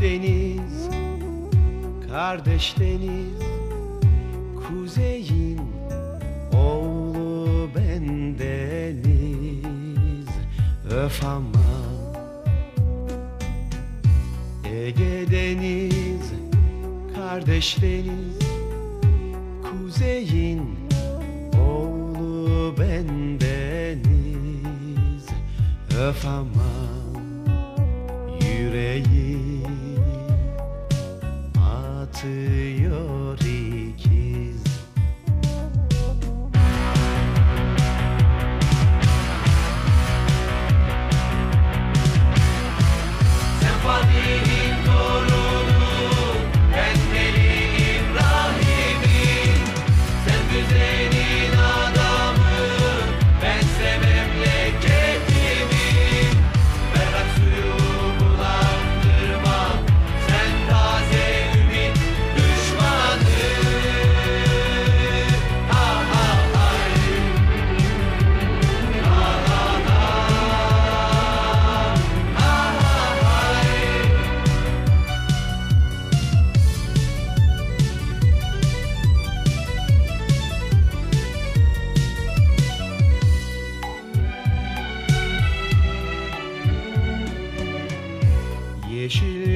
deniz Kardeş deniz Kuzeyin Oğlu bendeniz Öf aman Ege deniz Kardeş deniz Kuzeyin Oğlu bendeniz Öf aman Yüreği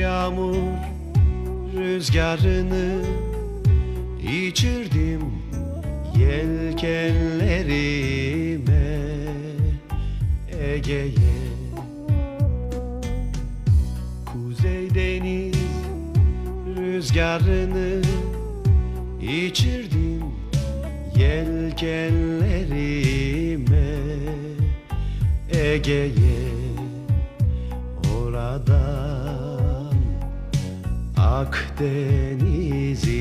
yağmur rüzgarını içirdim yelkenlerime Ege'ye. Kuzey deniz rüzgarını içirdim yelkenlerime Ege'ye Akdeniz'i